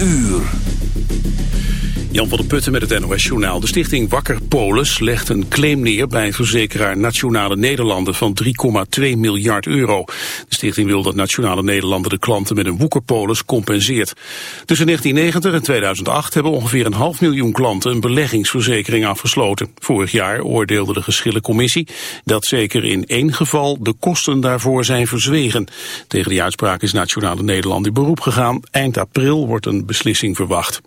uur. Jan van der Putten met het NOS-journaal. De stichting Wakker Polis legt een claim neer bij verzekeraar Nationale Nederlanden van 3,2 miljard euro. De stichting wil dat Nationale Nederlanden de klanten met een woekerpolis compenseert. Tussen 1990 en 2008 hebben ongeveer een half miljoen klanten een beleggingsverzekering afgesloten. Vorig jaar oordeelde de geschillencommissie dat zeker in één geval de kosten daarvoor zijn verzwegen. Tegen die uitspraak is Nationale Nederland in beroep gegaan. Eind april wordt een beslissing verwacht.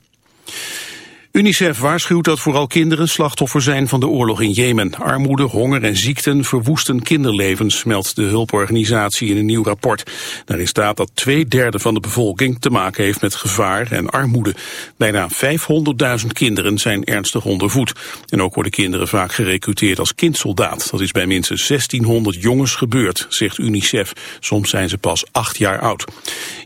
UNICEF waarschuwt dat vooral kinderen slachtoffer zijn van de oorlog in Jemen. Armoede, honger en ziekten verwoesten kinderlevens, meldt de hulporganisatie in een nieuw rapport. Daarin staat dat twee derde van de bevolking te maken heeft met gevaar en armoede. Bijna 500.000 kinderen zijn ernstig ondervoed. En ook worden kinderen vaak gerecruiteerd als kindsoldaat. Dat is bij minstens 1600 jongens gebeurd, zegt UNICEF. Soms zijn ze pas acht jaar oud.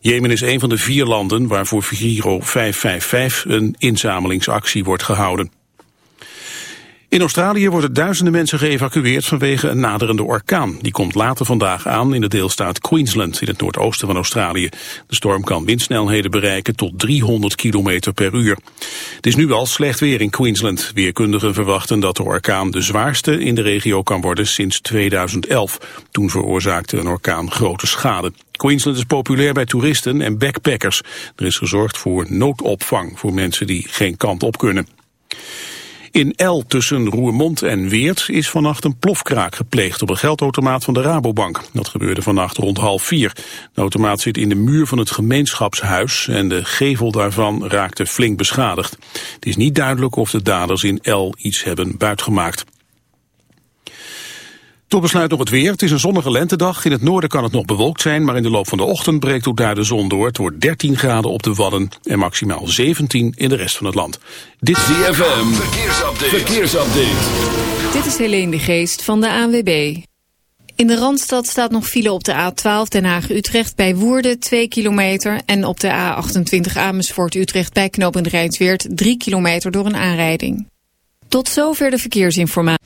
Jemen is een van de vier landen waarvoor Giro 555 een inzamelingsactie actie wordt gehouden. In Australië worden duizenden mensen geëvacueerd vanwege een naderende orkaan. Die komt later vandaag aan in de deelstaat Queensland in het noordoosten van Australië. De storm kan windsnelheden bereiken tot 300 km per uur. Het is nu al slecht weer in Queensland. Weerkundigen verwachten dat de orkaan de zwaarste in de regio kan worden sinds 2011. Toen veroorzaakte een orkaan grote schade. Queensland is populair bij toeristen en backpackers. Er is gezorgd voor noodopvang voor mensen die geen kant op kunnen. In El tussen Roermond en Weert is vannacht een plofkraak gepleegd op een geldautomaat van de Rabobank. Dat gebeurde vannacht rond half vier. De automaat zit in de muur van het gemeenschapshuis en de gevel daarvan raakte flink beschadigd. Het is niet duidelijk of de daders in El iets hebben buitgemaakt. Tot besluit nog het weer. Het is een zonnige lentedag. In het noorden kan het nog bewolkt zijn, maar in de loop van de ochtend breekt ook daar de zon door. Het wordt 13 graden op de Wadden en maximaal 17 in de rest van het land. Dit is DFM. Verkeersupdate. Verkeersupdate. Dit is Helene de Geest van de ANWB. In de Randstad staat nog file op de A12 Den Haag-Utrecht bij Woerden 2 kilometer... en op de A28 Amersfoort-Utrecht bij knooppunt Rijnsweert 3 kilometer door een aanrijding. Tot zover de verkeersinformatie.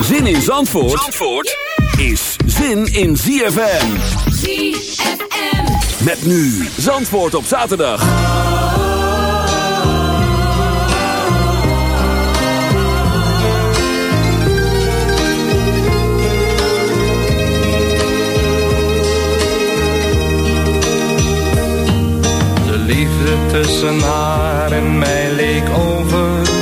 Zin in Zandvoort, Zandvoort is zin in ZFM. ZFM. Met nu Zandvoort op zaterdag. De liefde tussen haar en mij leek over.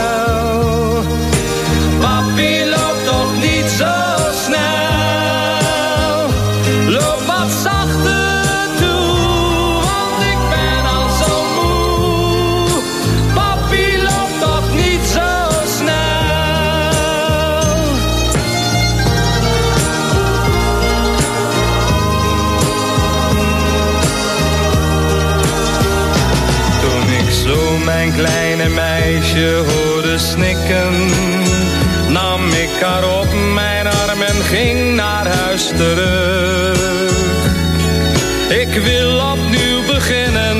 Ik wil opnieuw beginnen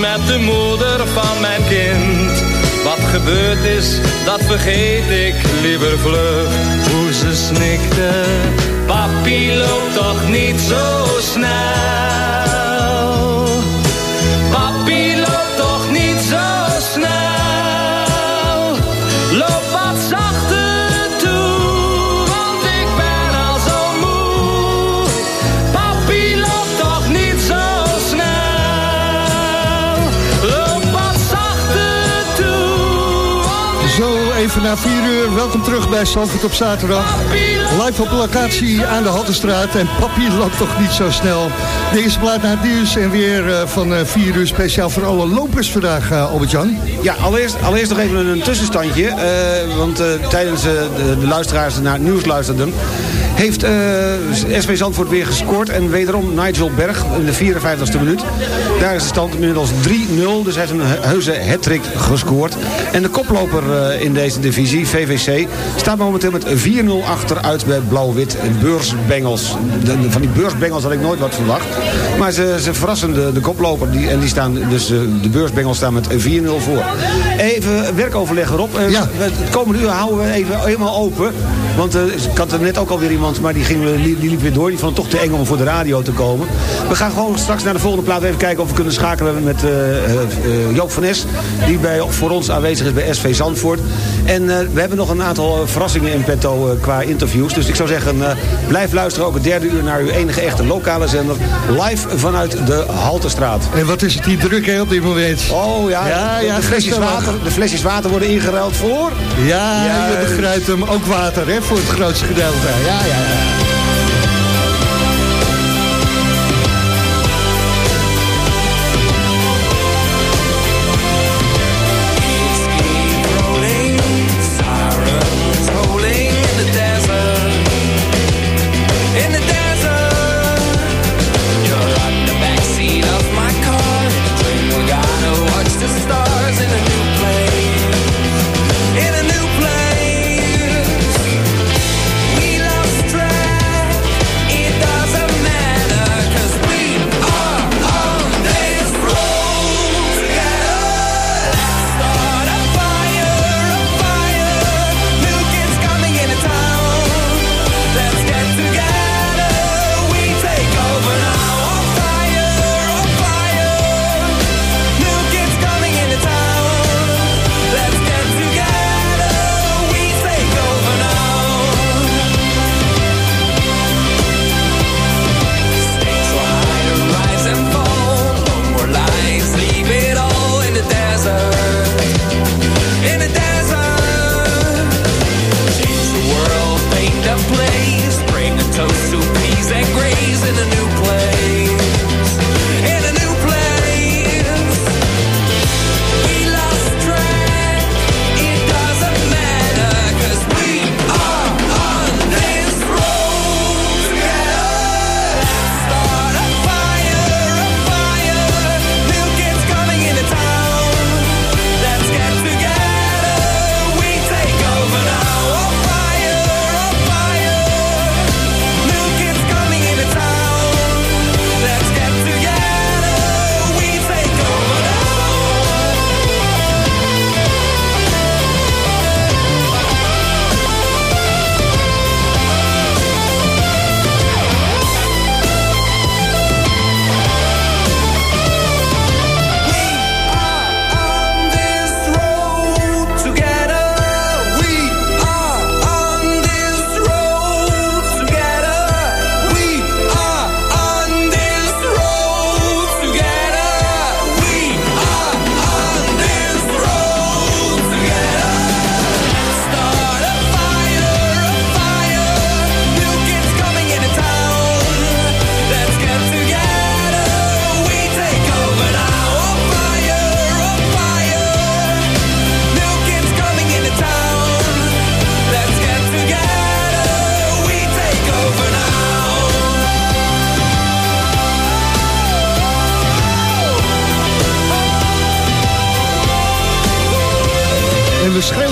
met de moeder van mijn kind. Wat gebeurd is, dat vergeet ik liever vlug. ze snikte, papi loopt toch niet zo snel. Welkom terug bij Zandvoort op zaterdag. Live op locatie aan de Haltestraat. En papi loopt toch niet zo snel. De eerste plaat naar het nieuws. En weer eh, van 4 uur speciaal voor alle lopers vandaag, eh, Albert-Jan. Ja, allereerst, allereerst nog even een tussenstandje. eh, want eh, tijdens eh, de, de luisteraars naar het nieuws luisterden... heeft eh SV Zandvoort weer gescoord. En wederom Nigel Berg in de 54e minuut. Daar is de stand inmiddels 3-0. Dus hij heeft een he- heuse hat gescoord. En de koploper eh, in deze divisie, VVC... staat momenteel met 4-0 achteruit bij Blauw-Wit Beursbengels. De- de- van die Beursbengels had ik nooit wat verwacht. Maar ze, ze verrassen de, de koploper. Die, en die staan, dus eh, de Beursbengels staan met 4-0 voor. Even werkoverleg erop. Eh, Ja. Het komende uur houden we even helemaal open. Want eh, ik had er net ook alweer iemand, maar die, ging, die, die liep weer door. Die vond het toch te eng om voor de radio te komen. We gaan gewoon straks naar de volgende plaat even kijken of we kunnen schakelen met eh, Joop van Nes. Die bij, voor ons aanwezig is bij SV Zandvoort. En eh, we hebben nog een aantal eh, verrassingen in petto eh, qua interviews. Dus ik zou zeggen, blijf luisteren ook het derde uur naar uw enige echte lokale zender. Live vanuit de Haltestraat. En wat is het hier druk hè, op dit moment? Oh ja, Ja, de, ja, de flesjes water, de flesjes water worden ingeruild voor... Ja, Ja, je begrijpt hem. Ook water hè, voor het grootste gedeelte. Ja, ja, ja.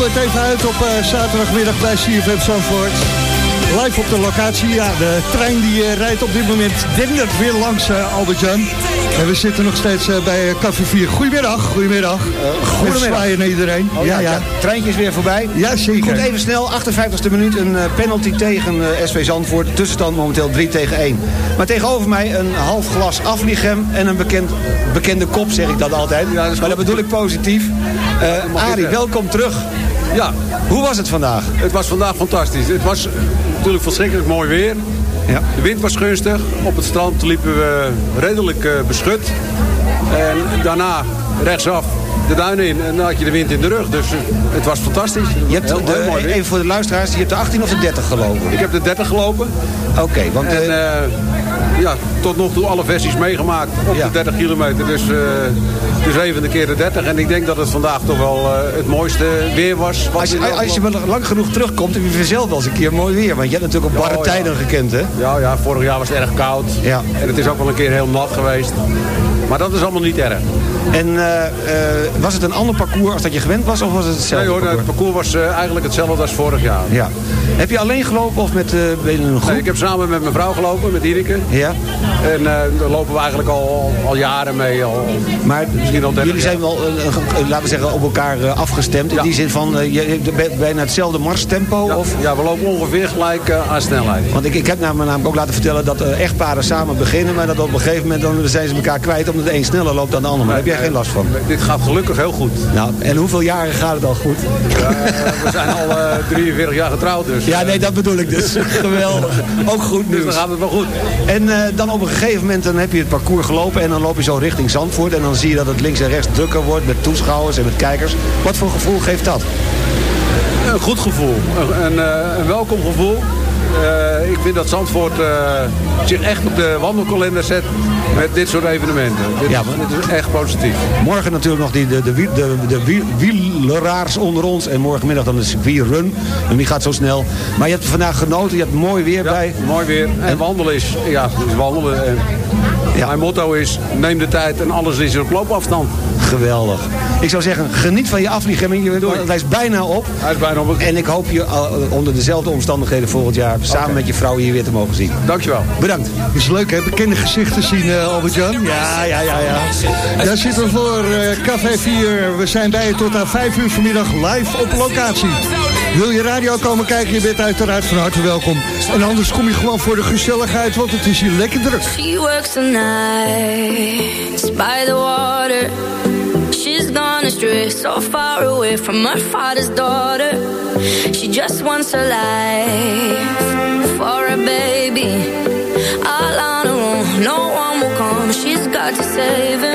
Het even uit op eh, zaterdagmiddag bij CFM Zandvoort. Live op de locatie. Ja, de trein die eh, rijdt op dit moment dendert weer langs, eh, Albert-Jan. En we zitten nog steeds bij Café 4. Goedemiddag, goedemiddag. goedemiddag. Zwaaien naar iedereen. Oh, ja, ja. Treintje is weer voorbij. Ja, zeker. Goed, even snel. 58e minuut. Een penalty tegen SV Zandvoort. Tussenstand momenteel 3 tegen 1. Maar tegenover mij een half glas afliegem en een bekend, bekende kop, zeg ik dat altijd. maar dat bedoel ik positief. Uh, Arie, welkom terug. Ja, Hoe was het vandaag? het was vandaag fantastisch. Het was natuurlijk verschrikkelijk mooi weer. Ja. De wind was gunstig. Op het strand liepen we redelijk eh, beschut. En daarna rechtsaf de duinen in en dan had je de wind in de rug. Dus eh, het was fantastisch. Je hebt Heel- de, heel mooi even voor de luisteraars, je hebt de 18 of de 30 gelopen. Ik heb de 30 gelopen. Oké, want En eh, ja, tot nog toe alle versies meegemaakt op Ja. de 30 kilometer. Dus, de keer de 30. En ik denk dat het vandaag toch wel eh, het mooiste weer was. als je, als je maar lang genoeg terugkomt, heb je vanzelf wel eens een keer mooi weer. Want je hebt natuurlijk ook barre Oh, ja. tijden gekend, hè? Ja, ja, vorig jaar was het erg koud. Ja. En het is ook wel een keer heel nat geweest. Maar dat is allemaal niet erg. En eh, eh, was het een ander parcours als dat je gewend was, of was het hetzelfde Nee hoor, parcours? het parcours was eh, eigenlijk hetzelfde als vorig jaar. Ja. Heb je alleen gelopen of met ben je in een groep? Nee, ik heb samen met mijn vrouw gelopen, met Irike. Ja. En daar lopen we eigenlijk al, al jaren mee. Al, Maar misschien al 30 jullie zijn wel, laten we zeggen, op elkaar afgestemd. In Ja. die zin van, je bijna hetzelfde marstempo? Ja, Of? ja, we lopen ongeveer gelijk aan snelheid. Want ik, ik heb nou, namelijk ook laten vertellen dat echtparen samen beginnen... maar dat op een gegeven moment dan zijn ze elkaar kwijt... omdat de een sneller loopt dan de ander. Maar heb jij geen last van. Dit gaat gelukkig heel goed. Nou, en hoeveel jaren gaat het al goed? Eh, we zijn al eh 43 jaar getrouwd dus. Ja, nee, dat bedoel ik dus. Geweldig. Ook goed Dus nieuws. dan gaat het wel goed. En eh, dan op een gegeven moment dan heb je het parcours gelopen... en dan loop je zo richting Zandvoort... en dan zie je dat het links en rechts drukker wordt... met toeschouwers en met kijkers. Wat voor gevoel geeft dat? Een goed gevoel. Een, een, eh, een welkom gevoel. Eh, ik vind dat Zandvoort eh, zich echt op de wandelkalender zet met dit soort evenementen. Dit, Ja, is- maar- dit is echt positief. Morgen natuurlijk nog die, de, de, de, de wiel- wieleraars onder ons... en morgenmiddag dan de circuitrun. En die gaat zo snel. Maar je hebt vandaag genoten, je hebt mooi weer Ja, bij. mooi weer. En wandelen is, ja, is wandelen. En Ja. Mijn motto is, neem de tijd en alles is op loopafstand. Geweldig. Ik zou zeggen, geniet van je afvlieging. Je- Hij is bijna op. Hij is bijna op. En ik hoop je eh, onder dezelfde omstandigheden volgend jaar... samen met je vrouw hier weer te mogen zien. Dankjewel. Bedankt. Is leuk hè, bekende gezichten zien eh, Albert-Jan. Ja, ja, ja, ja. Daar zitten we voor eh, Café 4. We zijn bij je tot aan 5 uur vanmiddag live op locatie. Wil je radio komen kijken, je bent uiteraard van harte welkom. En anders kom je gewoon voor de gezelligheid, want het is hier lekker druk. She works the nights by the water. She's gone astray, so far away from her father's daughter. She just wants a life for a baby. All on her own, no one will come. She's got to save him.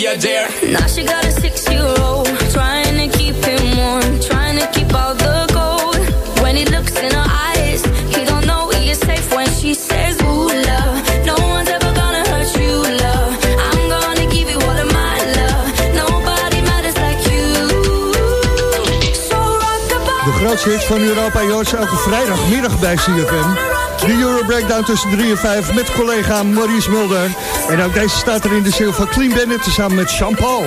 Your dear. Now she got a six-year-old Trying to keep him warm Trying to keep all the gold When he looks in her eyes He don't know he is safe when she says Ooh, love No one's ever gonna hurt you, love I'm gonna give you all of my love Nobody matters like you So rockabye De grootste hit van Europa, Joost, elke vrijdagmiddag bij CFM. De Euro Breakdown tussen 3 en 5 met collega Maurice Mulder. En ook deze staat er in de ziel van Clean Bandit samen met Jean-Paul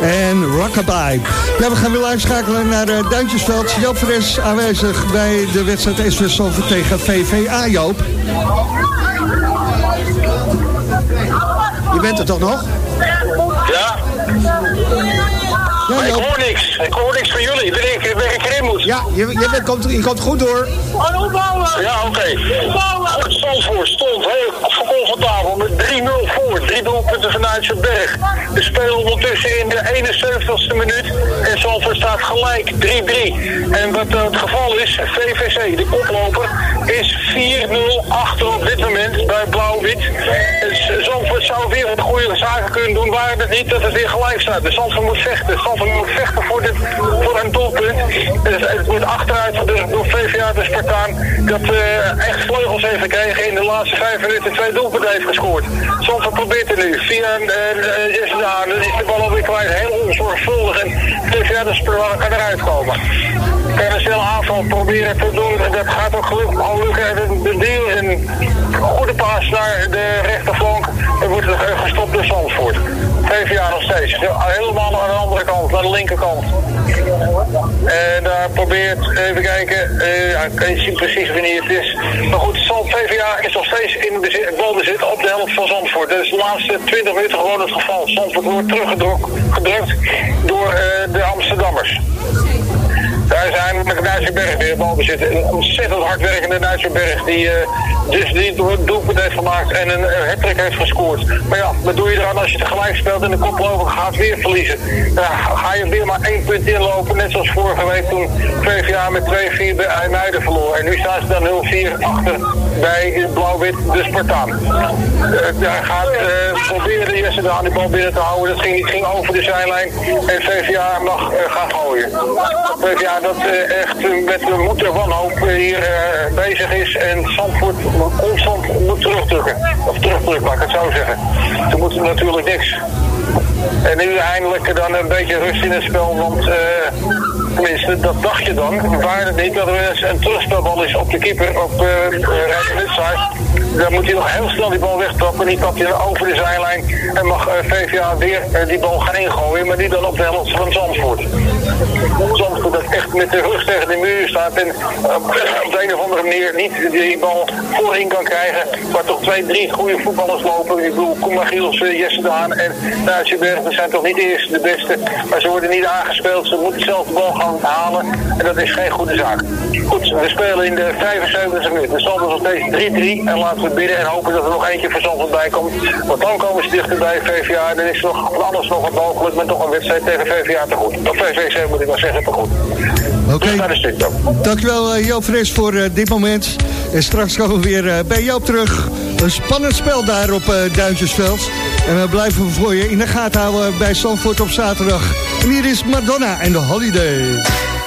en Rockabye. Ja, we gaan weer live schakelen naar uh, Duintjesveld. Joop Fres aanwezig bij de wedstrijd SV Salford tegen VVA, Joop. Je bent er toch nog? Ja? maar ik hoor niks. Ik hoor niks van jullie. Ben ik, ben ik moet? Ja, je, je, bent, komt, je komt goed door. Ja, oké. Okay. Zandvoort stond heel comfortabel met 3-0 voor. Drie doelpunten vanuit zijn berg. We spelen ondertussen in de 71ste minuut. En Zandvoort staat gelijk 3-3. En wat uh, het geval is, VVC, de koploper, is 4-0 achter op dit moment bij Blauw-Wit. Dus Zandvoort zou weer een goede zaken kunnen doen, waar het niet dat het weer gelijk staat. De Zandvoort moet vechten. Zandvoort moet vechten voor, dit, voor een doelpunt. Het wordt achteruit door, door VVA de Spartaan dat uh, echt vleugels heeft gekregen in de laatste vijf minuten twee doelpunten heeft gescoord. Zandvoort probeert er nu via uh, Jesse dan is de bal alweer kwijt, heel onzorgvuldig en VVA de Spartaan kan eruit komen. Kan een snelle aanval proberen te doen en dat gaat ook gelukkig al lukken. De, de deal een goede paas naar de rechterflank en wordt gestopt door Zandvoort. VVA nog steeds. Helemaal aan de andere kant, naar de linkerkant. En daar probeert, even kijken, uh, kan je zien precies wanneer het is. Maar goed, VVA is nog steeds in bezit, balbezit op de helft van Zandvoort. Dat is de laatste 20 minuten gewoon het geval. Zandvoort wordt teruggedrukt door uh, de Amsterdammers. Daar zijn met Nijsselberg weer balbezit. Een ontzettend hardwerkende Nijsselberg die uh, dus die doelpunt heeft gemaakt en een uh, hat heeft gescoord. Maar ja, wat doe je eraan als je tegelijk speelt en de koploper gaat weer verliezen? Dan ga je weer maar één punt inlopen, net zoals vorige week toen VVA met 2-4 bij IJmuiden verloor. En nu staan ze dan 0-4 achter bij Blauw-Wit de Spartaan. Uh, gaat uh, proberen Jesse de aan die bal binnen te houden. Dat ging, ging over de zijlijn en VVA mag gaan gooien. VVA dat uh, echt met de moed en wanhoop hier uh, bezig is en Zandvoort constant moet terugdrukken. Of terugdrukken, laat ik het zo zeggen. Ze moeten natuurlijk niks. En nu eindelijk dan een beetje rust in het spel, want tenminste, dat dacht je dan. Waar niet dat er een terugspelbal is op de keeper op uh, dan moet hij nog heel snel die bal wegtrappen. Die tapt hij over de zijlijn en mag uh, VVA weer die bal gaan ingooien. Maar die dan op de helft van Zandvoort. Zandvoort dat echt met de rug tegen de muur staat. En op de een of andere manier niet die bal voorin kan krijgen. Waar toch twee, drie goede voetballers lopen. Ik bedoel, Koeman Giels, Jesse Daan en Duitsenberg. Dat zijn toch niet de eerste, de beste. Maar ze worden niet aangespeeld. Ze moeten zelf de bal gaan halen. En dat is geen goede zaak. Goed, we spelen in de 75 minuten. De stand is nog steeds 3-3. En laten we bidden en hopen dat er nog eentje van Zandvoort bij komt. Want dan komen ze dichter bij VVA. En dan is nog alles nog wat mogelijk met toch een wedstrijd tegen VVA te goed. Of VVC moet ik maar zeggen te goed. Oké, okay. dankjewel uh, Joop Fris voor uh, dit moment. En straks komen we weer uh, bij Joop terug. Een spannend spel daar op Duintjesveld. En we blijven voor je in de gaten houden bij Zandvoort op zaterdag. En hier is Madonna en de Holiday.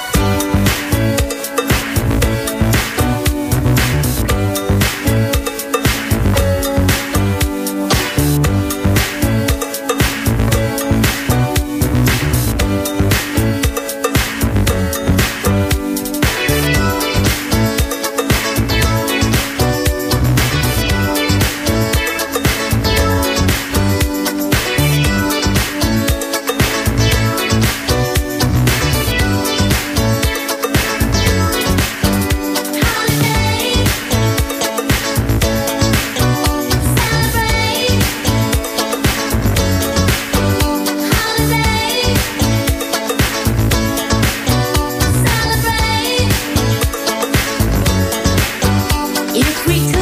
If we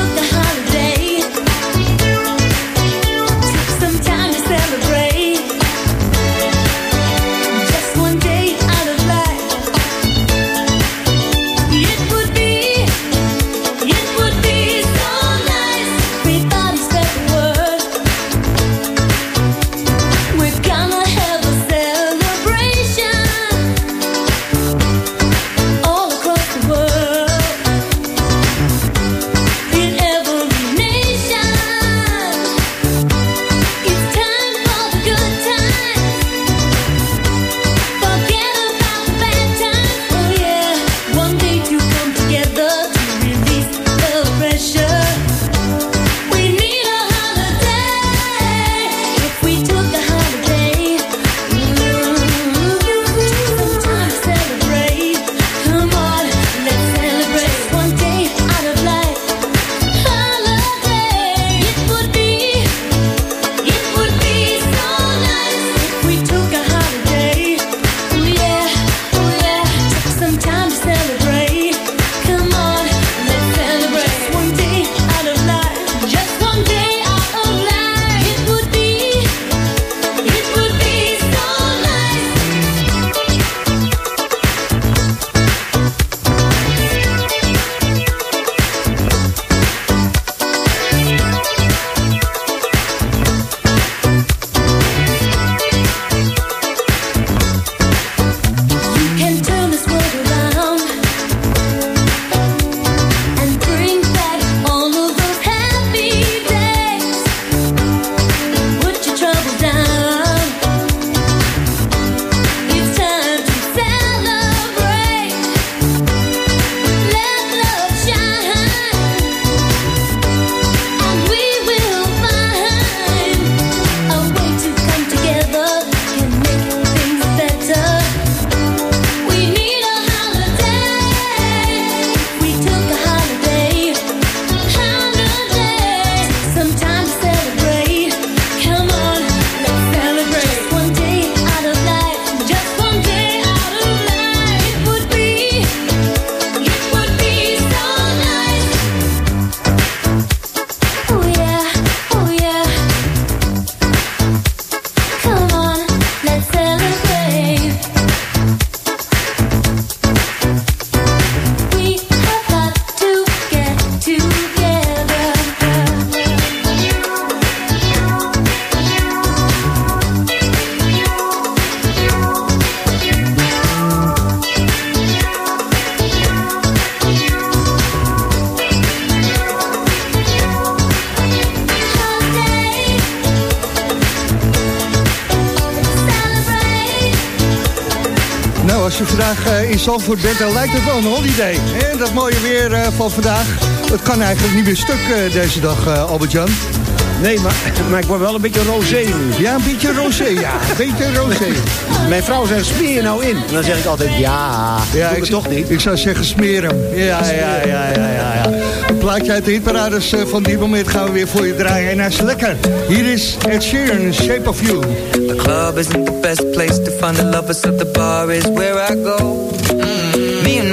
Zandvoort bent, dan lijkt het wel een holiday. Hè? Dat mooie weer eh, van vandaag, het kan eigenlijk niet meer stuk eh, deze dag, eh, Albert-Jan. Nee, maar, maar ik word wel een beetje rosé nu. Ja, een beetje rosé, ja. Een beetje rosé. Mijn vrouw zegt, smeer je nou in? En dan zeg ik altijd, ja, Ja, doe ik, het toch niet. Ik zou zeggen smeer hem. Ja, ja, ja, ja, ja, ja. Plaatje uit de hitparades eh, van dit moment gaan we weer voor je draaien. En hij is lekker. Hier is Ed Sheeran, Shape of You. The club isn't the best place to find the lovers, so the bar is where I go.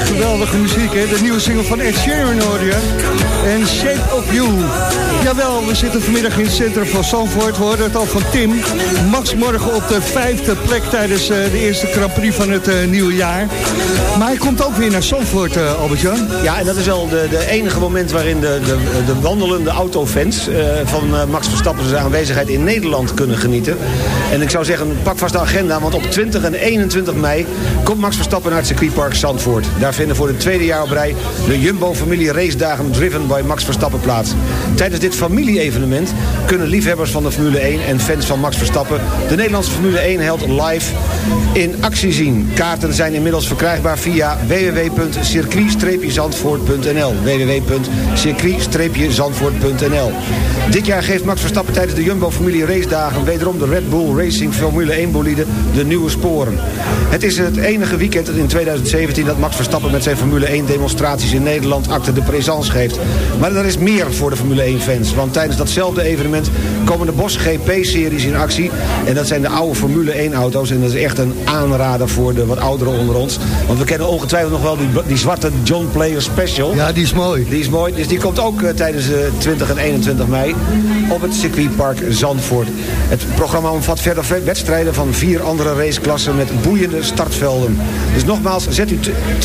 geweldige muziek, hè? De nieuwe single van Ed Sheeran hoor je. En Shape of You. Jawel, we zitten vanmiddag in het centrum van Zandvoort. We hoorden het al van Tim. Max morgen op de vijfde plek tijdens eh, de eerste Grand Prix van het eh, nieuwe jaar. Maar hij komt ook weer naar Zandvoort, eh, Albert-Jan. Ja, en dat is wel de, de enige moment waarin de, de, de wandelende autofans van Max Verstappen zijn aanwezigheid in Nederland kunnen genieten. En ik zou zeggen, pak vast de agenda, want op 20 en 21 mei komt Max Verstappen naar het circuitpark Zandvoort. Daar vinden voor het tweede jaar op rij de Jumbo-familie racedagen Driven by Max Verstappen plaats. Tijdens dit familie-evenement kunnen liefhebbers van de Formule 1 en fans van Max Verstappen de Nederlandse Formule 1 held live in actie zien. Kaarten zijn inmiddels verkrijgbaar via www.circuit-zandvoort.nl www.circuit-zandvoort.nl Dit jaar geeft Max Verstappen tijdens de Jumbo-familie racedagen wederom de Red Bull Racing Formule 1 bolide de nieuwe sporen. Het is het enige weekend in 2017 dat Max Verstappen met zijn Formule 1 demonstraties in Nederland acte de présence geeft. Maar er is meer voor de Formule 1 fans, want tijdens datzelfde evenement komen de Bosch GP-series in actie. En dat zijn de oude Formule 1 auto's en dat is echt een aanrader voor de wat ouderen onder ons. Want we kennen ongetwijfeld nog wel die, die zwarte John Player Special. Ja, die is mooi. Die is mooi, dus die komt ook uh, tijdens uh, 20 en 21 mei op het circuitpark Zandvoort. Het programma omvat verder wedstrijden van vier andere raceklassen met boeiende startvelden. Dus nogmaals, zet u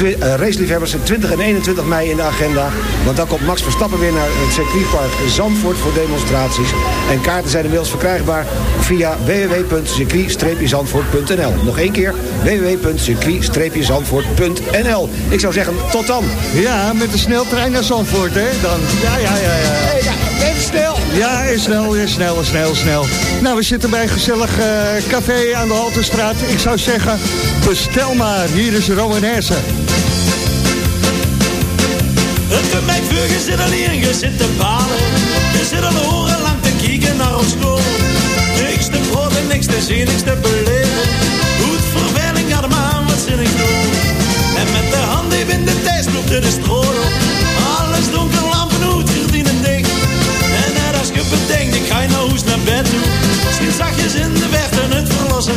uh, raceliefhebbers 20 en 21 mei in de agenda. Want dan komt Max Verstappen weer naar het circuitpark Zandvoort voor demonstraties. En kaarten zijn inmiddels verkrijgbaar via www.circuit-zandvoort.nl. Nog één keer, www.circuit-zandvoort.nl. Ik zou zeggen, tot dan. Ja, met de sneltrein naar Zandvoort, hè? Dan. Ja, ja, ja, ja. Hey, ja even snel. Ja, is snel, is snel, snel, snel. Nou, we zitten bij een gezellig uh, café aan de Haltestraat. Ik zou zeggen, bestel maar. Hier is Romanessen. Het komt mij vuur, je zit alleen, je zit te balen. Je zit al horen lang te kijken naar ons school. Niks te broden, niks te zien, niks te beleven. Goed verveling, aan, wat zin ik doen. En met de hand even in de tijd loopt de stroom. Alles donker, lampen, hoed, je bedenkt, ik ga je nou hoes naar bed toe. Misschien zachtjes in de verte het verlossen.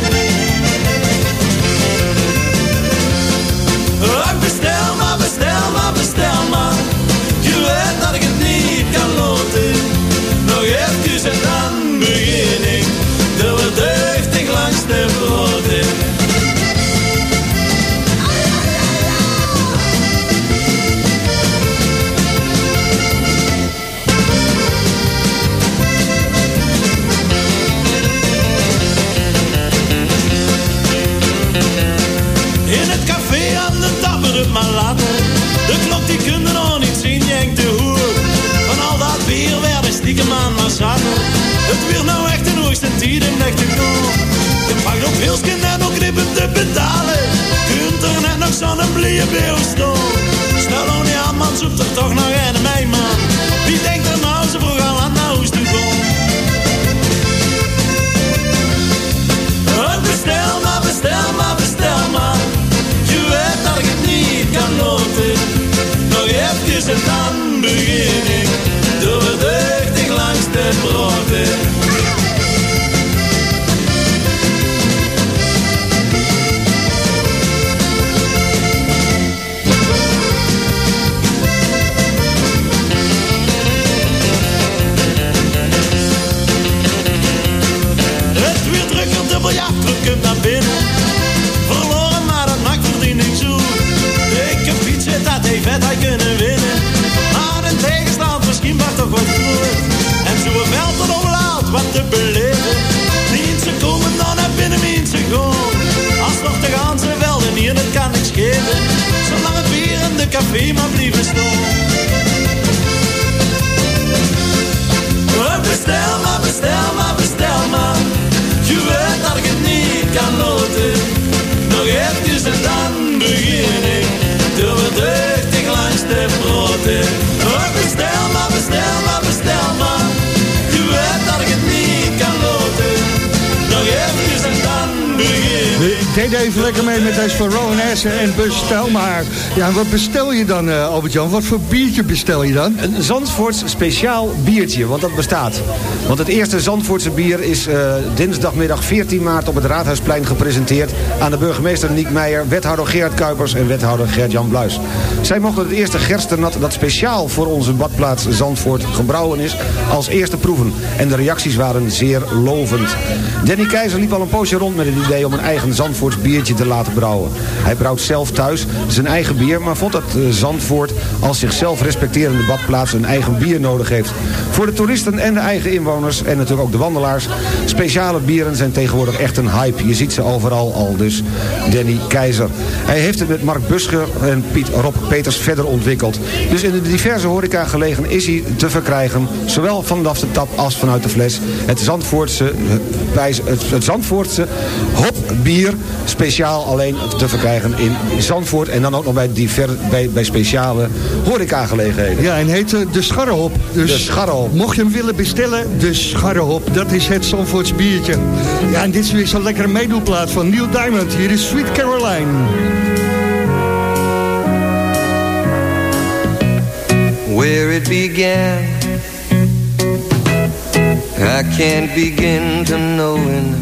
Deed even lekker mee met deze van Rowan en bestel maar. Ja, wat bestel je dan, uh, Albert-Jan? Wat voor biertje bestel je dan? Een Zandvoorts speciaal biertje, want dat bestaat. Want het eerste Zandvoortse bier is uh, dinsdagmiddag 14 maart op het Raadhuisplein gepresenteerd... aan de burgemeester Niek Meijer, wethouder Gerard Kuipers en wethouder Gert-Jan Bluis. Zij mochten het eerste gerstennat dat speciaal voor onze badplaats Zandvoort gebrouwen is... als eerste proeven. En de reacties waren zeer lovend. Danny Keizer liep al een poosje rond met het idee om een eigen Zandvoorts biertje te laten brouwen. Hij brouwt zelf thuis zijn eigen bier, maar vond dat uh, Zandvoort als zichzelf respecterende badplaats een eigen bier nodig heeft. Voor de toeristen en de eigen inwoners en natuurlijk ook de wandelaars, speciale bieren zijn tegenwoordig echt een hype. Je ziet ze overal al dus. Danny Keizer. Hij heeft het met Mark Buscher en Piet Rob Peters verder ontwikkeld. Dus in de diverse horeca gelegen is hij te verkrijgen, zowel vanaf de tap als vanuit de fles. Het Zandvoortse, het, het Zandvoortse hopbier speciaal alleen te verkrijgen in Zandvoort... en dan ook nog bij, diver, bij, bij speciale horecagelegenheden. Ja, en heet uh, de Scharrehop. Dus de Scharrehop. Mocht je hem willen bestellen, de Scharrehop. Dat is het Zandvoorts biertje. Ja, en dit is weer zo'n lekkere meedoelplaat van Neil Diamond. Hier is Sweet Caroline. where it began. I can't begin to knowing,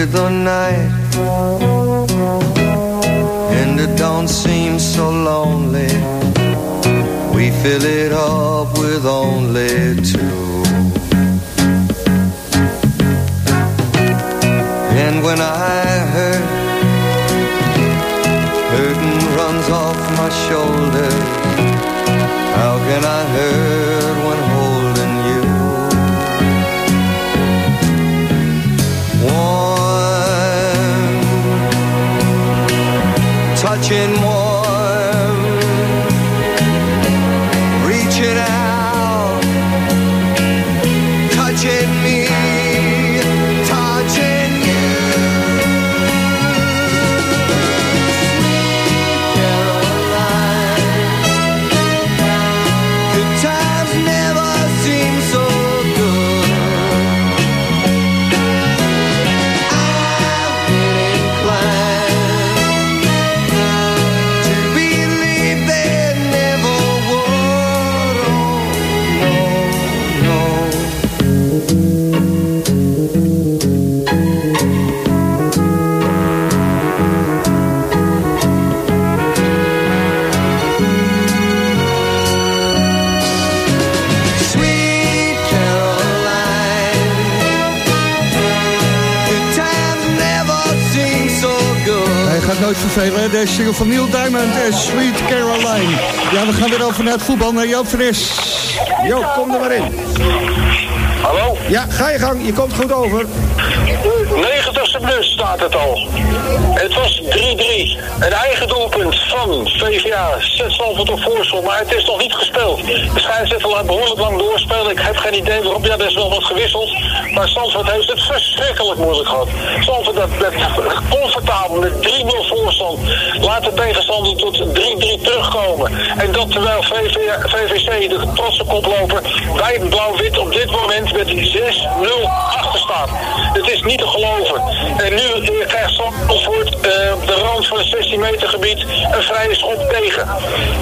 I the night and it don't seem so lonely. We fill it up with only two. And when I hurt, hurting runs off my shoulders. How can I hurt single van Neil Diamond en Sweet Caroline. Ja, we gaan weer over naar het voetbal, naar Joop Fris. Jo, kom er maar in. Hallo? Ja, ga je gang. Je komt goed over. 90ste minuut staat het al. Het was 3-3. Een eigen doelpunt van VVA. Zet Zandvoort op voorsprong, maar het is nog niet gespeeld. De scheidsrechter laat behoorlijk lang doorspelen. Ik heb geen idee waarom. Ja, er is wel wat gewisseld. Maar Zandvoort heeft het verschrikkelijk moeilijk gehad. Zandvoort dat, dat met 3-0 voorstand. Laat de tegenstander tot 3-3 terugkomen. En dat terwijl VV, VVC, de trotse koploper, bij blauw-wit op dit moment met 6-0 achter Het is niet te geloven. En nu eh, krijgt Zandvoort eh, de rand van het 16 meter gebied een vrije schop tegen.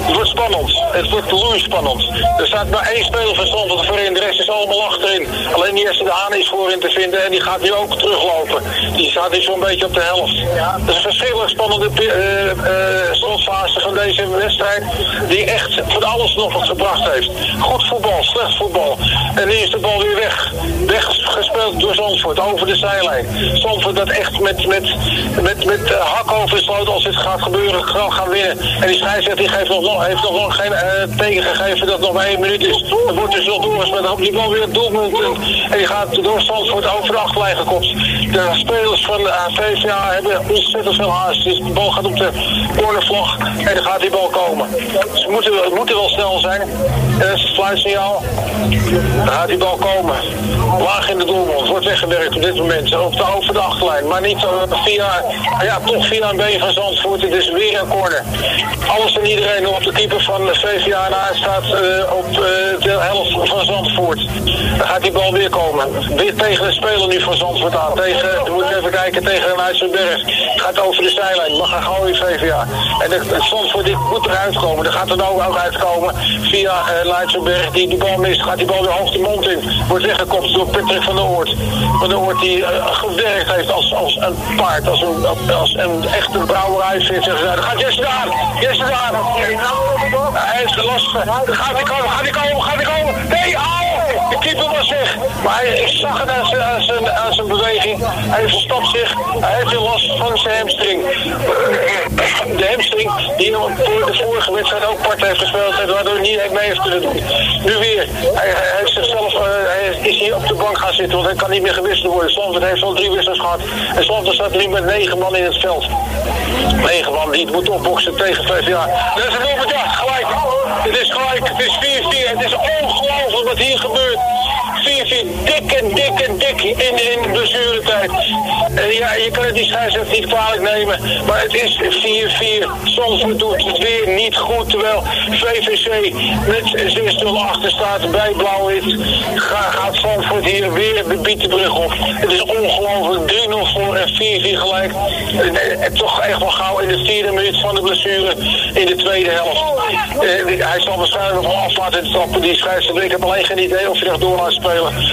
Het wordt spannend. Het wordt loeispannend. Er staat maar één speler van Zandvoort voorin. De rest is allemaal achterin. Alleen die eerste de is voorin te vinden. En die gaat nu ook teruglopen. Die staat nu zo'n beetje op de helft. Het is een verschrikkelijk spannende eh, eh, slotfase van deze wedstrijd. Die echt van alles nog wat gebracht heeft. Goed voetbal, slecht voetbal. En nu is de bal weer weg. Weggespeeld door Zandvoort over de zijlijn. Zandvoort dat echt met, met, met, met eh, hak over de sloot als dit gaat gebeuren, gewoon gaan winnen. En die scheidsrechter die geeft nog, heeft nog lang geen eh, teken gegeven dat het nog maar één minuut is. Er wordt dus wel doorgespeeld. Op die weer het doelpunt. En die gaat door Zandvoort over de achterlijn gekopt. De spelers van de VVA hebben ontzettend veel haast. Dus de bal gaat op de cornervlag en dan gaat die bal komen. Ze moeten, moeten wel snel zijn. En dat is het fluitsignaal. Dan gaat die bal komen. Laag in de doelmond. Wordt weggewerkt op dit moment. Op de, over de achterlijn. Maar niet eh, via, ja, toch via een been van Zandvoort. Het is weer een corner. Alles en iedereen op de keeper van de CVA na staat eh, op eh, de helft van Zandvoort. Dan gaat die bal weer komen. Weer tegen de speler nu van Zandvoort aan. We moeten even kijken, tegen Nijtsenberg. Gaat over de zijlijn. Mag gaan gooien CVA. En de, het Zandvoort dit moet eruit komen. Er gaat er nou ook uitkomen via uh, Leidsenberg. Die die bal mist. Gaat die bal weer hoofd de mond in. Wordt weggekopt door Patrick van der Oort. Van der Oort die uh, gewerkt heeft als, als een paard. Als een, als een echte brouwerij. Zeggen ze. Dan gaat Jesse daar. Jesse daar. Hij heeft last. Gaat hij komen? Gaat hij komen? Gaat hij komen? Nee, au! Keeper was weg. Maar hij, zag het aan zijn, aan, zijn, aan zijn beweging. Hij verstapt zich. Hij heeft weer last van zijn hamstring. De hamstring die voor de vorige wedstrijd ook part heeft gespeeld. Waardoor hij niet mee heeft kunnen doen. Nu weer. Hij, hij heeft uh, hij is hier op de bank gaan zitten. Want hij kan niet meer gewisseld worden. Zandvoort heeft al drie wissels gehad. En Zandvoort staat nu met negen man in het veld. Negen man die het moet opboksen tegen VVA. Dat is een doelpunt, ja, gelijk. Het is gelijk. Het is 4-4. Het is ongelooflijk wat hier gebeurt. 4-4, dik en dik en dik in, in blessuretijd. Uh, ja, je kan het die scheidsrechter niet kwalijk nemen, maar het is 4-4. Zandvoort doet het weer niet goed, terwijl VVC met 6-0 achter staat bij Blauw-Wit. Ga, gaat Zandvoort hier weer de Bietenbrug op. Het is ongelooflijk, 3-0 voor en 4-4 gelijk. Uh, toch echt wel gauw in de vierde minuut van de blessure in de tweede helft. Uh, hij zal waarschijnlijk nog wel af laten trappen, die scheidsrechter. Ik heb alleen geen idee of hij nog door laat spelen.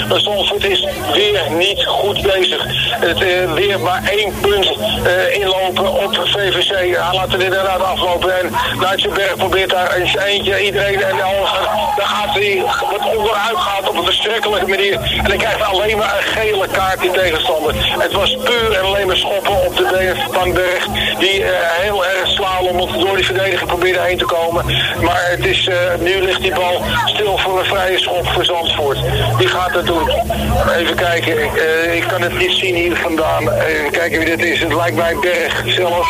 Maar Zandvoort is weer niet goed bezig. Het uh, weer maar één punt uh, inlopen op VVC. Hij laat het inderdaad aflopen. En Nijtsenberg probeert daar eens eentje, iedereen en alles. Dan gaat hij wat onderuit gaat op een verschrikkelijke manier. En dan krijgt hij alleen maar een gele kaart in tegenstander. Het was puur en alleen maar schoppen op de been van Berg. Die uh, heel erg slalom door die verdediger probeerde heen te komen. Maar het is, nu ligt die bal stil voor een vrije schop voor Zandvoort. Gaat het doen. Even kijken, uh, ik kan het niet zien hier vandaan. Even kijken wie dit is. Het lijkt mij Berg zelf.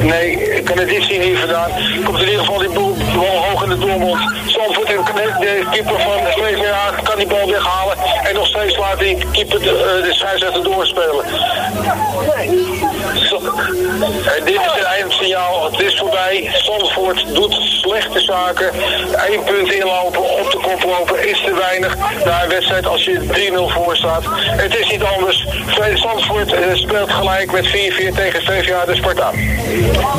Nee, ik kan het niet zien hier vandaan. Komt in ieder geval die bal hoog in de doelmond. Zandvoort en de keeper van VVA kan die bal weghalen. En nog steeds laat die keeper de, uh, de scheidsrechter doorspelen. En dit is het eindsignaal. Het is voorbij. Zandvoort doet slechte zaken. Eén punt inlopen, op de kop lopen is te weinig. Na een wedstrijd als je 3-0 voor staat. Het is niet anders. Zandvoort uh, speelt gelijk met 4-4 tegen VVA de Spartaan.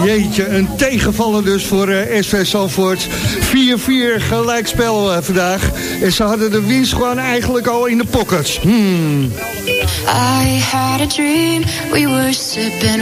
Jeetje, een tegenvaller dus voor uh, SV Zandvoort. 4-4 gelijkspel uh, vandaag. En ze hadden de winst gewoon eigenlijk al in de pockets. Hmm. I had a dream, we were sipping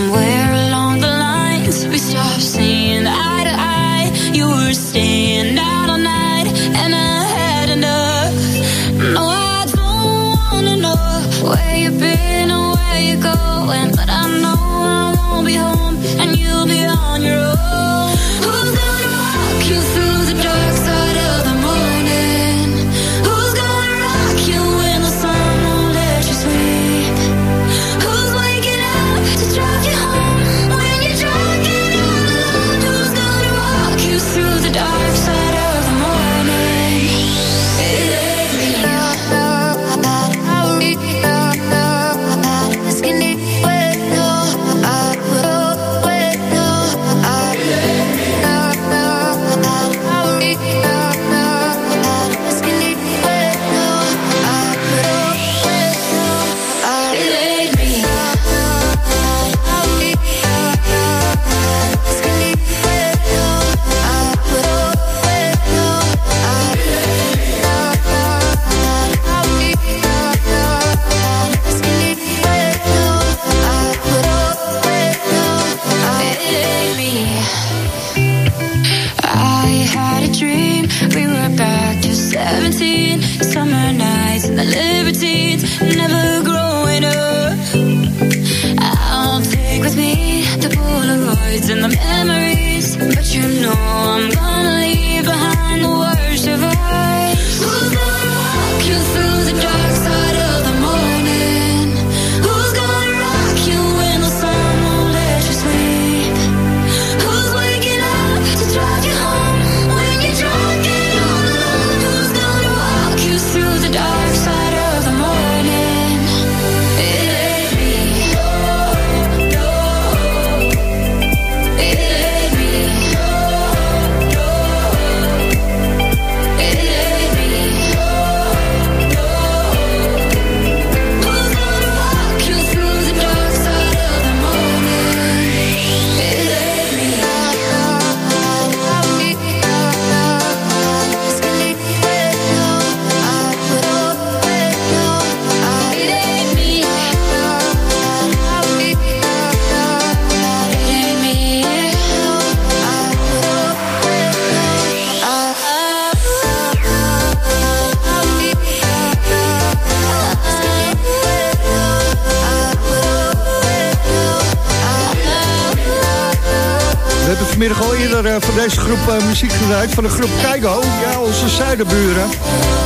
eh, muziek gedraaid. Van de groep Keigo, ja, onze zuidenburen.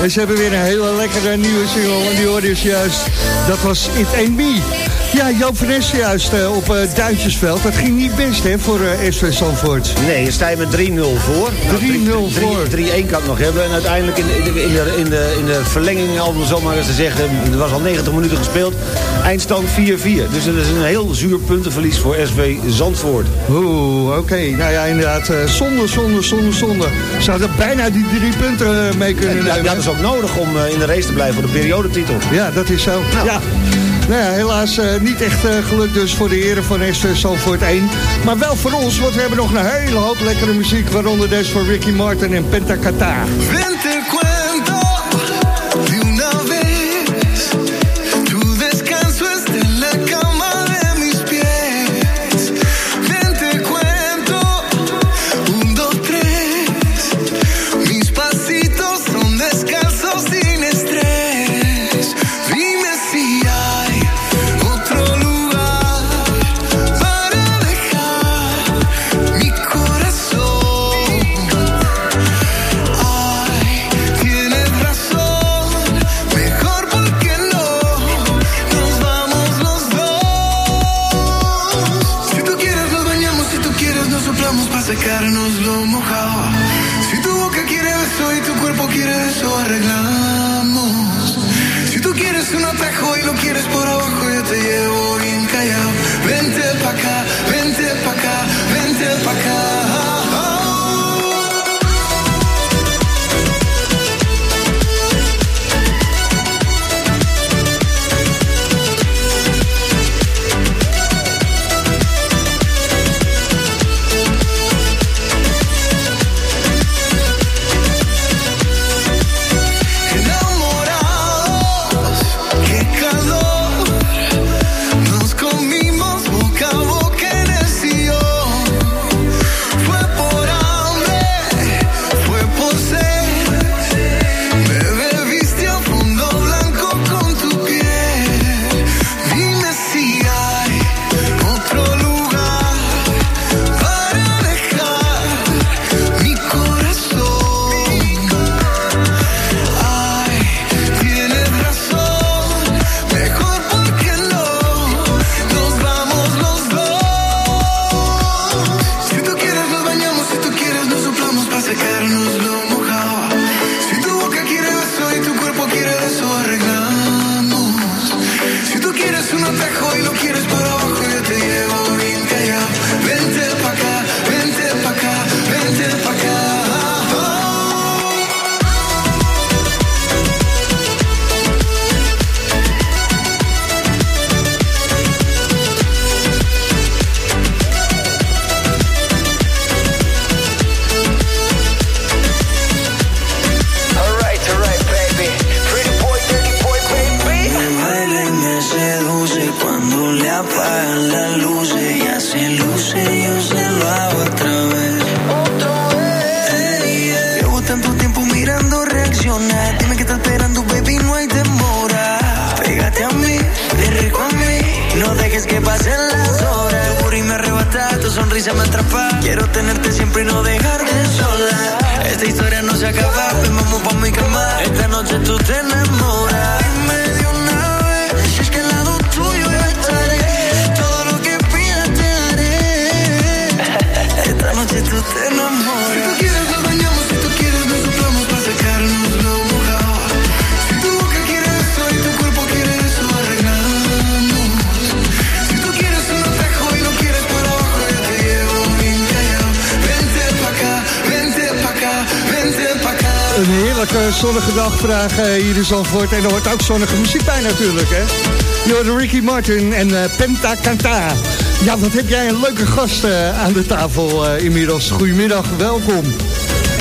En ze hebben weer een hele lekkere nieuwe single. En die hoorde je juist. Dat was It Ain't Me. Ja, Joop van Nes juist eh, op eh, Duintjesveld. Dat ging niet best hè, voor eh SV Zandvoort. Nee, je sta je met 3-0 voor. 3-0 voor. 3-1 kan het nog hebben. En uiteindelijk in, in, de, in, de, in, de, in de verlenging, om het zo maar eens te zeggen... er was al 90 minuten gespeeld. Eindstand 4-4. Dus dat is een heel zuur puntenverlies voor SV Zandvoort. Oeh, oké. Nou ja, inderdaad. zonde, zonde, zonde, zonde. Zouden bijna die drie punten mee kunnen Ja, nemen. dat is ook nodig om in de race te blijven voor de periodetitel. Ja, dat is zo. Ja. Nou ja, helaas eh, niet echt eh, gelukt dus voor de heren van SV Zandvoort 1. Maar wel voor ons, want we hebben nog een hele hoop lekkere muziek. Waaronder deze voor Ricky Martin en Pentacata. Ven in Zandvoort. En er hoort ook zonnige muziek bij natuurlijk, hè. Hoort Ricky Martin en eh Penta Canta. Ja, wat heb jij een leuke gast eh, aan de tafel eh, inmiddels. Goedemiddag, welkom.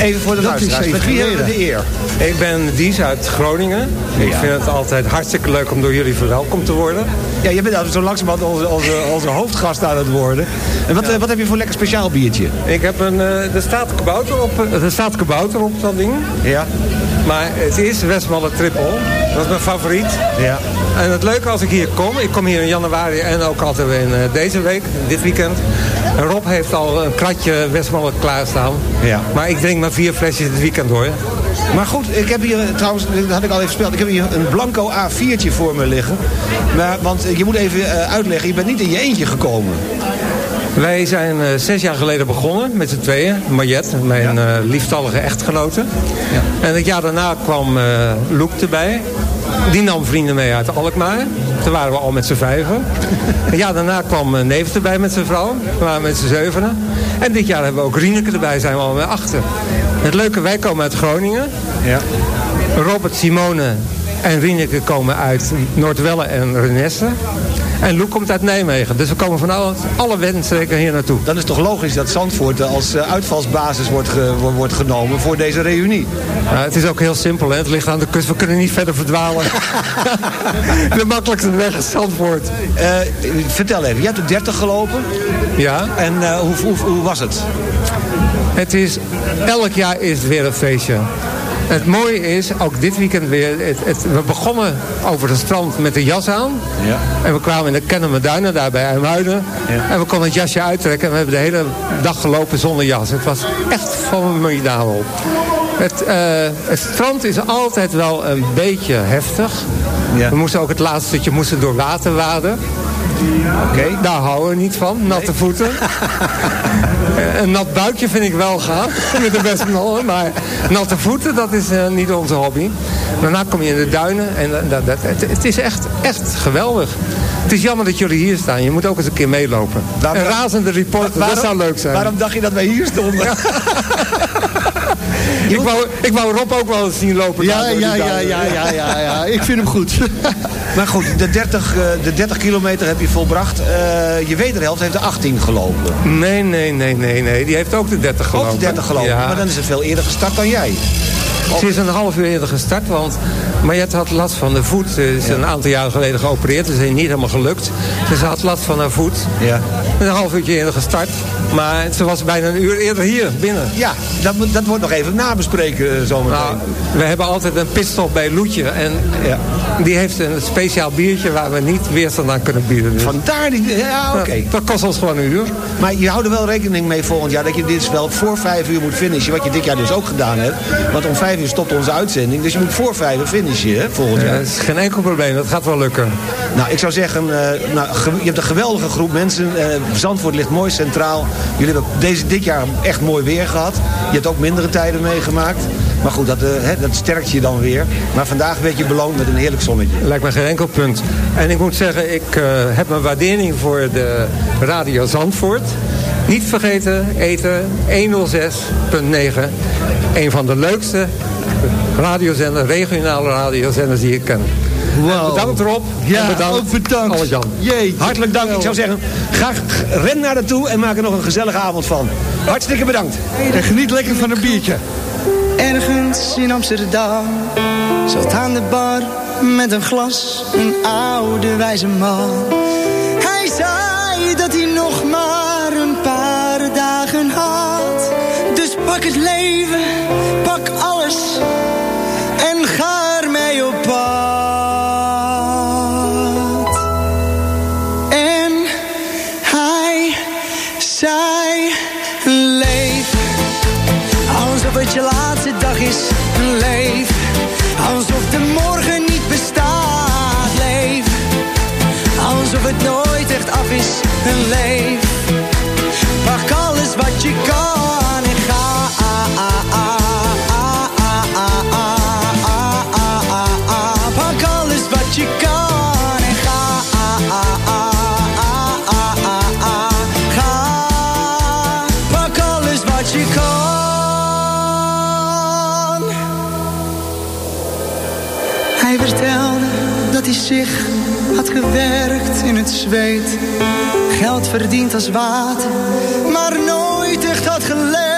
Even voor de Dat is luisteraars. even Met wie hebben we de eer? Ik ben Dies uit Groningen. Ik vind het altijd hartstikke leuk om door jullie verwelkomd te worden. Ja, je bent zo langzamerhand onze, onze, onze hoofdgast aan het worden. En wat, wat heb je voor lekker speciaal biertje? Ik heb een, er staat kabouter op, er staat kabouter op dat ding. Ja. Maar het is Westmalle Triple. Dat is mijn favoriet. Ja. En het leuke als ik hier kom, ik kom hier in januari en ook altijd in eh, deze week, dit weekend. En Rob heeft al een kratje Westmalle klaarstaan. Ja. Maar ik drink maar vier flesjes dit weekend hoor. Maar goed, ik heb hier trouwens, dat had ik al even gespeeld. Ik heb hier een blanco A4'tje voor me liggen. Maar, want je moet even eh, uitleggen, je bent niet in je eentje gekomen. Wij zijn eh, zes jaar geleden begonnen met z'n tweeën. Mariette, mijn eh, lieftallige echtgenote. En het jaar daarna kwam eh Loek erbij. Die nam vrienden mee uit Alkmaar. Toen waren we al met z'n vijven. Het jaar daarna kwam Neef erbij met zijn vrouw. We waren met z'n zevenen. En dit jaar hebben we ook Rieneke erbij, zijn we al met achter. Het leuke, wij komen uit Groningen. Ja. Robert, Simone en Rieneke komen uit Noordwelle en Renesse. En Loek komt uit Nijmegen. Dus we komen van alle, alle windstreken hier naartoe. Dan is het toch logisch dat Zandvoort eh, als eh, uitvalsbasis wordt, ge- wordt genomen voor deze reunie. Ja, het is ook heel simpel, hè? het ligt aan de kust. We kunnen niet verder verdwalen. de makkelijkste weg is Zandvoort. Eh, vertel even, je hebt de 30 gelopen. Ja. En hoe, hoe, hoe was het? Het is, elk jaar is het weer een feestje. Het mooie is, ook dit weekend weer, het, het- we begonnen over het strand met de jas aan. Ja. En we kwamen in de Kennemerduinen, daar bij IJmuiden. En we konden het jasje uittrekken en we hebben de hele dag gelopen zonder jas. Het was echt formidabel. Het, eh, het strand is altijd wel een beetje heftig. We moesten ook het laatste stukje moesten door water waden. Oké. Daar houden we niet van, natte voeten. een nat buikje vind ik wel gaan, met de beste mannen. Maar natte voeten, dat is eh, niet onze hobby. Daarna kom je in de duinen en eh, dat, dat, het, het is echt, echt geweldig. Het is jammer dat jullie hier staan. Je moet ook eens een keer meelopen. een razende reporter, dat zou leuk zijn. Waarom dacht je dat wij hier stonden? ik, wou, ik wou Rob ook wel eens zien lopen. Ja, ja, ja, ja, ja, ja, ja. Ik vind hem goed. Maar goed, de 30, eh, de 30 kilometer heb je volbracht. Eh, je wederhelft heeft de 18 gelopen. Nee, nee, nee, nee, nee. Die heeft ook de 30 gelopen. Ook de 30 gelopen, Ja. maar dan is het veel eerder gestart dan jij. Ze is een half uur eerder gestart, want Mariette had last van de voet. Ze is een aantal jaren geleden geopereerd, dus is niet helemaal gelukt. Dus ze had last van haar voet. Ja. Een half uurtje eerder gestart, maar ze was bijna een uur eerder hier, binnen. Ja, dat, dat wordt nog even nabespreken eh, zometeen. Nou, we hebben altijd een pitstop bij Loetje en die heeft een speciaal biertje waar we niet weerstand aan kunnen bieden. Dus. Vandaar die... Ja, oké. dat kost ons gewoon een uur. Maar je houdt er wel rekening mee volgend jaar dat je dit spel voor vijf uur moet finishen. Wat je dit jaar dus ook gedaan hebt. Want om vijf uur stopt onze uitzending. Dus je moet voor vijf uur finishen hè, volgend Ja, jaar. dat is geen enkel probleem, dat gaat wel lukken. Nou, ik zou zeggen, eh, nou, je hebt een geweldige groep mensen. Eh, Zandvoort ligt mooi centraal. Jullie hebben deze, dit jaar echt mooi weer gehad. Je hebt ook mindere tijden meegemaakt. Maar goed, dat, eh, dat sterkt je dan weer. Maar vandaag werd je beloond met een heerlijk zonnetje. Lijkt me geen enkel punt. En ik moet zeggen, ik eh, heb mijn waardering voor de Radio Zandvoort. Niet vergeten, eten 106.9. Een van de leukste radiozenders, regionale radiozenders die ik ken. En Bedankt Rob. Ja, en bedankt ook bedankt. Albert-Jan. Jeetje. Hartelijk dank. Ik zou zeggen, ga, ren naar naartoe en maak er nog een gezellige avond van. Hartstikke bedankt. En geniet lekker van een biertje. Ergens in Amsterdam zat aan de bar met een glas een oude wijze man. Hij zei dat hij nog maar een paar dagen had. Dus pak het leven, pak alles leef. Pak alles wat je kan en ga. Pak alles wat je kan ga. Ga, pak alles wat je kan. Hij vertelde dat hij zich gewerkt in het zweet. Geld verdiend als water, maar nooit echt had geleefd.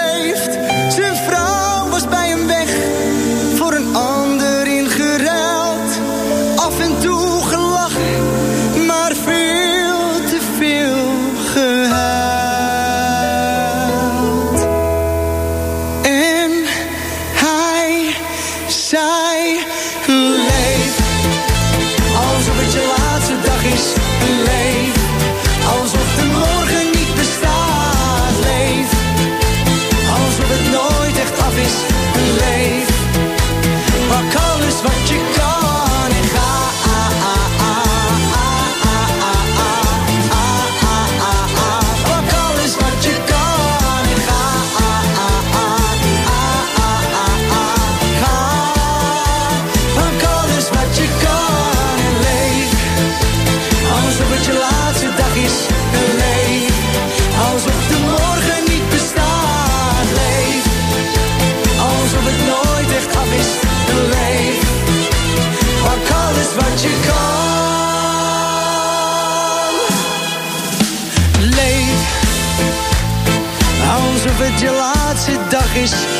Is.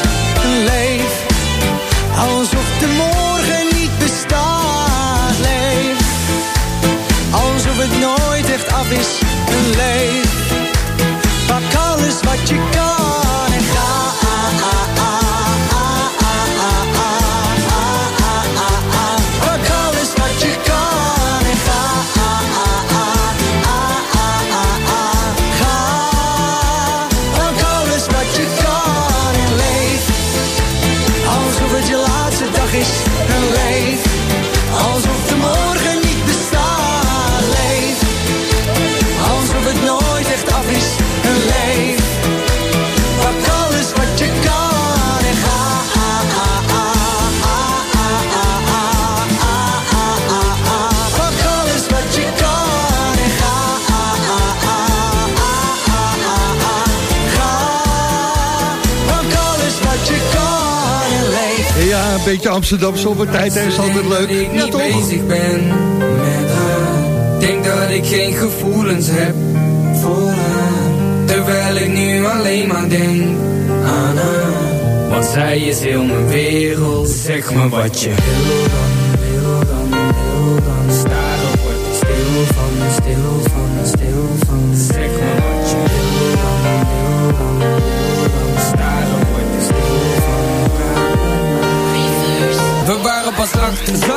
Amsterdamse op een tijd is altijd leuk. ik Ja, niet toch? bezig ben met haar. Denk dat ik geen gevoelens heb voor haar. Terwijl ik nu alleen maar denk aan haar. Want zij is heel mijn wereld. Zeg me wat je wil dan, wil dan, wil dan. Staren word ik stil van, stil van,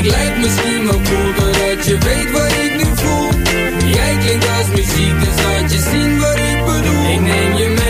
Ik lijk misschien wel cool Doordat je weet wat ik nu voel. Jij klinkt als muziek Dus laat je zien wat ik bedoel. Ik neem je mee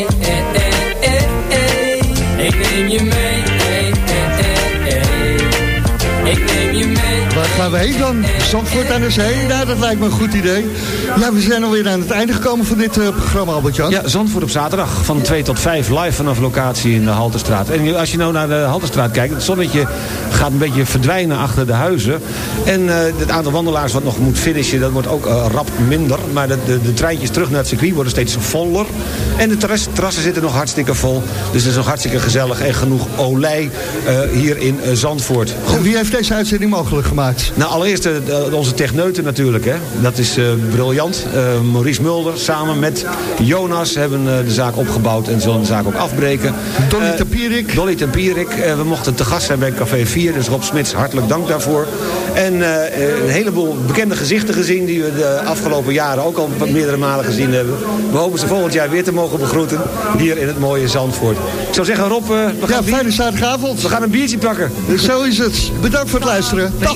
gaan we heen dan? Zandvoort aan de zee? Nou, dat lijkt me een goed idee. Ja, we zijn alweer aan het einde gekomen van dit eh, programma, Albert-Jan. Ja, Zandvoort op zaterdag van 2 tot 5 live vanaf locatie in de Halterstraat. En als je nou naar de Halterstraat kijkt, het zonnetje gaat een beetje verdwijnen achter de huizen. En eh, het aantal wandelaars wat nog moet finishen, dat wordt ook eh, rap minder. Maar de, de, de treintjes terug naar het circuit worden steeds voller. En de terras, terrassen zitten nog hartstikke vol. Dus het is nog hartstikke gezellig en genoeg olij hier in Zandvoort. En wie heeft deze uitzending mogelijk gemaakt? Nou, allereerst eh, de- onze techneuten natuurlijk. Hè. Dat is eh, briljant. Eh, Maurice Mulder samen met Jonas hebben eh, de zaak opgebouwd... en zullen de zaak ook afbreken. Dolly Tempierik. Dolly Tempierik. Eh, we mochten te gast zijn bij Café 4. Dus Rob Smits, hartelijk dank daarvoor. En een heleboel bekende gezichten gezien... die we de afgelopen jaren ook al wat meerdere malen gezien hebben. We hopen ze volgend jaar weer te mogen begroeten... hier in het mooie Zandvoort. Ik zou zeggen, Rob, we gaan, Ja, een bier- fijne zaterdagavond. we gaan een biertje pakken. Zo is het. Bedankt voor het luisteren. Dag.